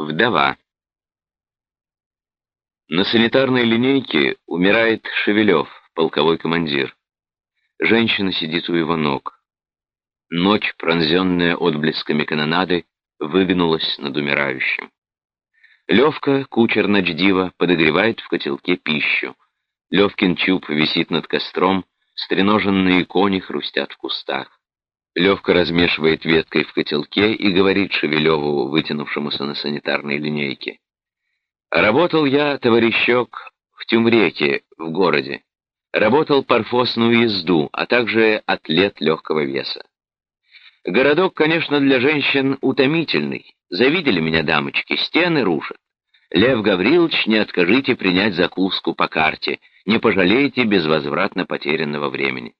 Вдова. На санитарной линейке умирает Шевелев, полковой командир. Женщина сидит у его ног. Ночь, пронзенная отблесками канонады, выгнулась над умирающим. Левка, кучер ночдива, подогревает в котелке пищу. Левкин чуб висит над костром, стреноженные кони хрустят в кустах. Левка размешивает веткой в котелке и говорит Шевелеву, вытянувшемуся на санитарной линейке. «Работал я, товарищок, в Тюмреке, в городе. Работал парфосную езду, а также атлет легкого веса. Городок, конечно, для женщин утомительный. Завидели меня дамочки, стены рушат. Лев Гаврилович, не откажите принять закуску по карте, не пожалеете безвозвратно потерянного времени.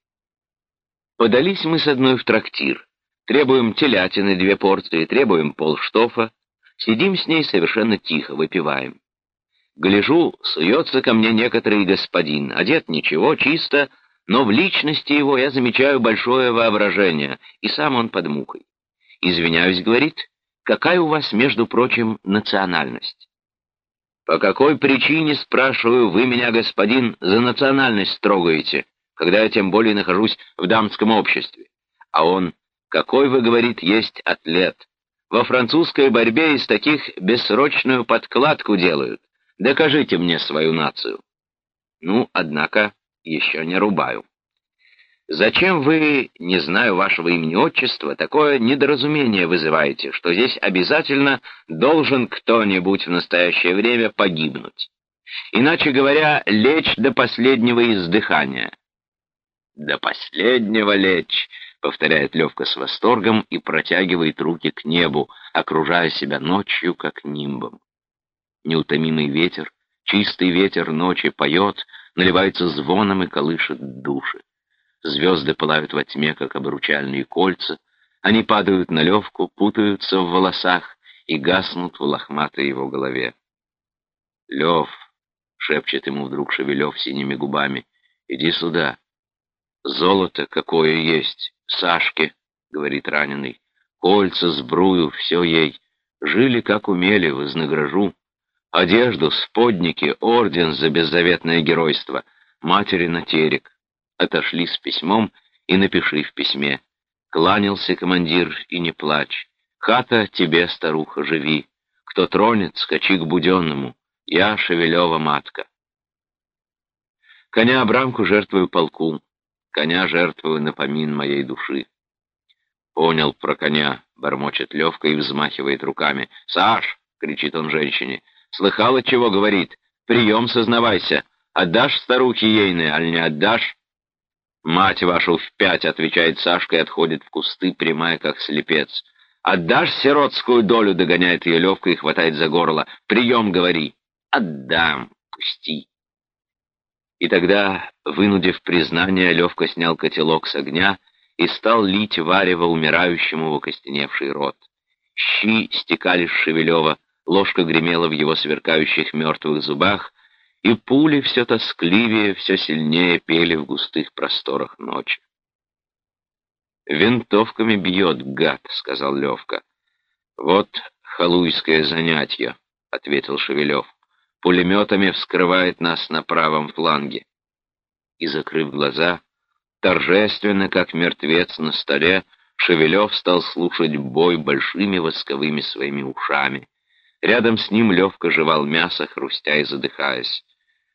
Подались мы с одной в трактир. Требуем телятины две порции, требуем полштофа. Сидим с ней совершенно тихо, выпиваем. Гляжу, суется ко мне некоторый господин, одет ничего, чисто, но в личности его я замечаю большое воображение, и сам он под мукой. «Извиняюсь», — говорит, — «какая у вас, между прочим, национальность?» «По какой причине, спрашиваю, вы меня, господин, за национальность трогаете, когда я тем более нахожусь в дамском обществе?» А он, «Какой, вы, говорит, есть атлет? Во французской борьбе из таких бессрочную подкладку делают. Докажите мне свою нацию». Ну, однако, еще не рубаю. Зачем вы, не знаю вашего имени-отчества, такое недоразумение вызываете, что здесь обязательно должен кто-нибудь в настоящее время погибнуть? Иначе говоря, лечь до последнего издыхания. «До последнего лечь», — повторяет Левка с восторгом и протягивает руки к небу, окружая себя ночью, как нимбом. Неутомимый ветер, чистый ветер ночи поет, наливается звоном и колышет души. Звезды пылают во тьме, как обручальные кольца. Они падают на Левку, путаются в волосах и гаснут в лохматой его голове. «Лев!» — шепчет ему вдруг Шевелев синими губами. «Иди сюда!» «Золото какое есть! Сашке!» — говорит раненый. «Кольца, сбрую, все ей. Жили, как умели, вознагражу. Одежду, сподники, орден за беззаветное геройство. Матери на терек отошли с письмом и напиши в письме. Кланялся командир, и не плачь. Хата тебе, старуха, живи. Кто тронет, скачи к буденному. Я Шевелева матка. Коня Абрамку жертвую полку, коня жертвую на помин моей души. Понял про коня, бормочет Левка и взмахивает руками. «Саш!» — кричит он женщине. «Слыхала, чего говорит? Прием, сознавайся. Отдашь старухе ейной, аль не отдашь?» «Мать вашу в пять!» — отвечает Сашка и отходит в кусты, прямая как слепец. «Отдашь сиротскую долю?» — догоняет ее Левка и хватает за горло. «Прием, говори!» «Отдам! Пусти!» И тогда, вынудив признание, Левка снял котелок с огня и стал лить варево умирающему в окостеневший рот. Щи стекали с Шевелева, ложка гремела в его сверкающих мертвых зубах, и пули все тоскливее, все сильнее пели в густых просторах ночи. «Винтовками бьет, гад», — сказал Левка. «Вот халуйское занятие», — ответил Шевелев. «Пулеметами вскрывает нас на правом фланге». И, закрыв глаза, торжественно, как мертвец на столе, Шевелев стал слушать бой большими восковыми своими ушами. Рядом с ним Левка жевал мясо, хрустя и задыхаясь.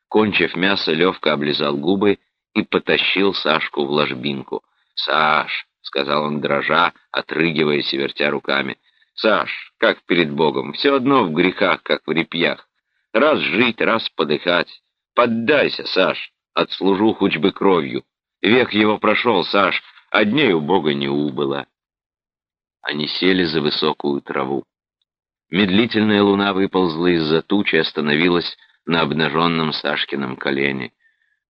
Кончив мясо, Левка облизал губы и потащил Сашку в ложбинку. «Саш!» — сказал он дрожа, отрыгиваясь и вертя руками. «Саш, как перед Богом, все одно в грехах, как в репьях. Раз жить, раз подыхать. Поддайся, Саш, отслужу хоть бы кровью. Век его прошел, Саш, а у Бога не убыло». Они сели за высокую траву. Медлительная луна выползла из-за тучи и остановилась на обнаженном Сашкином колене.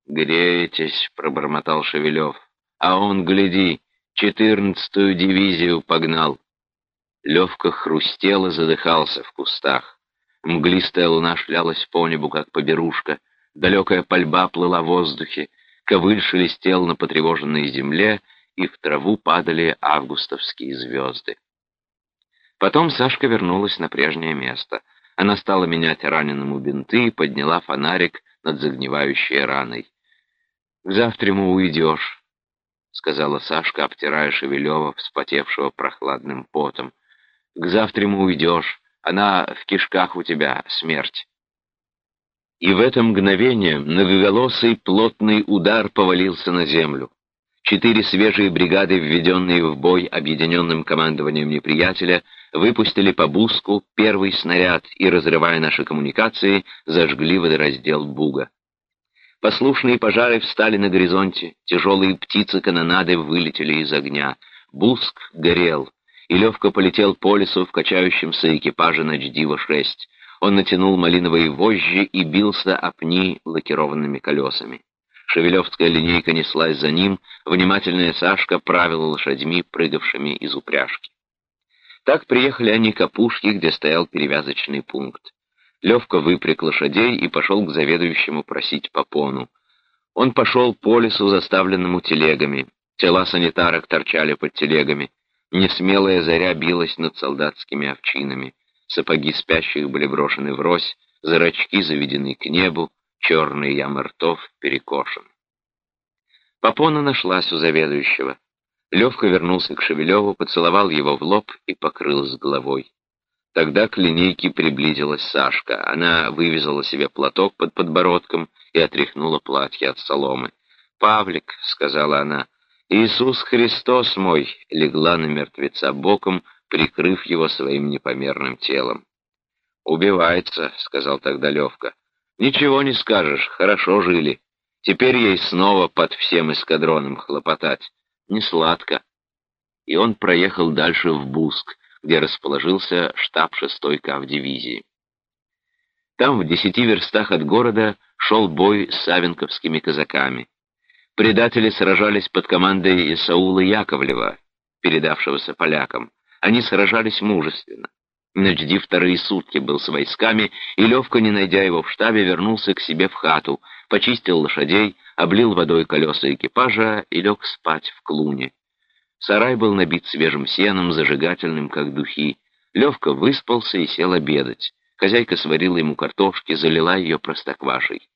«Греетесь», — пробормотал Шевелев. «А он, гляди, четырнадцатую дивизию погнал». Левка хрустел и задыхался в кустах. Мглистая луна шлялась по небу, как поберушка. Далекая пальба плыла в воздухе. Ковыль шелестел на потревоженной земле, и в траву падали августовские звезды. Потом Сашка вернулась на прежнее место. Она стала менять раненому бинты и подняла фонарик над загнивающей раной. «К завтраму уйдешь», — сказала Сашка, обтирая Шевелева, вспотевшего прохладным потом. «К завтраму уйдешь. Она в кишках у тебя, смерть». И в это мгновение многоголосый плотный удар повалился на землю. Четыре свежие бригады, введенные в бой объединенным командованием неприятеля, выпустили по Буску первый снаряд и, разрывая наши коммуникации, зажгли водораздел Буга. Послушные пожары встали на горизонте, тяжелые птицы канонады вылетели из огня. Буск горел, и Левка полетел по лесу в качающемся экипаже Ночдива-6. Он натянул малиновые вожжи и бился о пни лакированными колесами. Шевелевская линейка неслась за ним, внимательная Сашка правила лошадьми, прыгавшими из упряжки. Так приехали они к опушке, где стоял перевязочный пункт. Левка выпряг лошадей и пошел к заведующему просить попону. Он пошел по лесу, заставленному телегами. Тела санитарок торчали под телегами. Несмелая заря билась над солдатскими овчинами. Сапоги спящих были брошены врозь, зрачки заведены к небу, черный ям ртов перекошен. Попона нашлась у заведующего. Левка вернулся к Шевелеву, поцеловал его в лоб и покрыл с головой. Тогда к линейке приблизилась Сашка. Она вывязала себе платок под подбородком и отряхнула платье от соломы. «Павлик», — сказала она, — «Иисус Христос мой», — легла на мертвеца боком, прикрыв его своим непомерным телом. «Убивается», — сказал тогда Левка. Ничего не скажешь, хорошо жили. Теперь ей снова под всем эскадроном хлопотать. Не сладко. И он проехал дальше в Буск, где расположился штаб шестой кавдивизии. Там, в десяти верстах от города, шел бой с савенковскими казаками. Предатели сражались под командой Исаула Яковлева, передавшегося полякам. Они сражались мужественно. Ночди вторые сутки был с войсками, и Левка, не найдя его в штабе, вернулся к себе в хату, почистил лошадей, облил водой колеса экипажа и лег спать в клуне. Сарай был набит свежим сеном, зажигательным, как духи. Левка выспался и сел обедать. Хозяйка сварила ему картошки, залила ее простоквашей.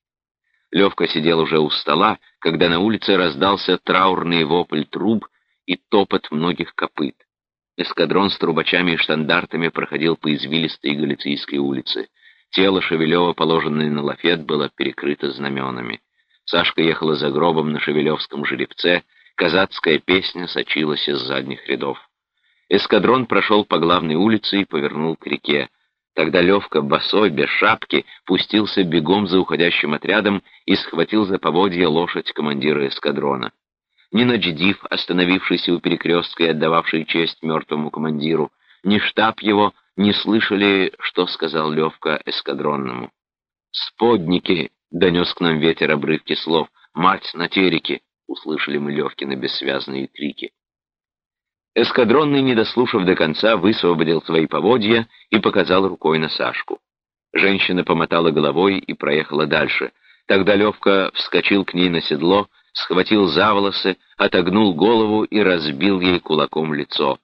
Левка сидел уже у стола, когда на улице раздался траурный вопль труб и топот многих копыт. Эскадрон с трубачами и штандартами проходил по извилистой Галицийской улице. Тело Шевелева, положенное на лафет, было перекрыто знаменами. Сашка ехала за гробом на шевелевском жеребце, казацкая песня сочилась из задних рядов. Эскадрон прошел по главной улице и повернул к реке. Тогда Левка, босой, без шапки, пустился бегом за уходящим отрядом и схватил за поводья лошадь командира эскадрона ни Надждив, остановившийся у перекрестка и отдававший честь мертвому командиру, ни штаб его не слышали, что сказал Левка эскадронному. «Сподники!» — донес к нам ветер обрывки слов. «Мать на тереке!» — услышали мы Левкины бессвязные крики. Эскадронный, не дослушав до конца, высвободил свои поводья и показал рукой на Сашку. Женщина помотала головой и проехала дальше. Тогда Левка вскочил к ней на седло, схватил за волосы, отогнул голову и разбил ей кулаком лицо.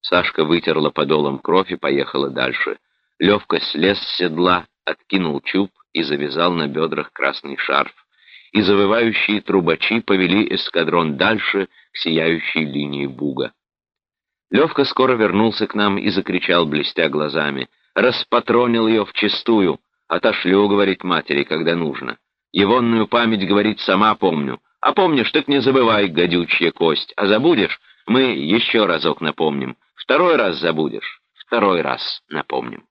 Сашка вытерла подолом кровь и поехала дальше. Левка слез с седла, откинул чуб и завязал на бедрах красный шарф. И завывающие трубачи повели эскадрон дальше к сияющей линии буга. Левка скоро вернулся к нам и закричал, блестя глазами. «Распатронил ее вчистую! Отошлю, — говорит матери, — когда нужно. Егонную память, говорит, сама помню. А помнишь, так не забывай, гадючья кость. А забудешь, мы еще разок напомним. Второй раз забудешь, второй раз напомним.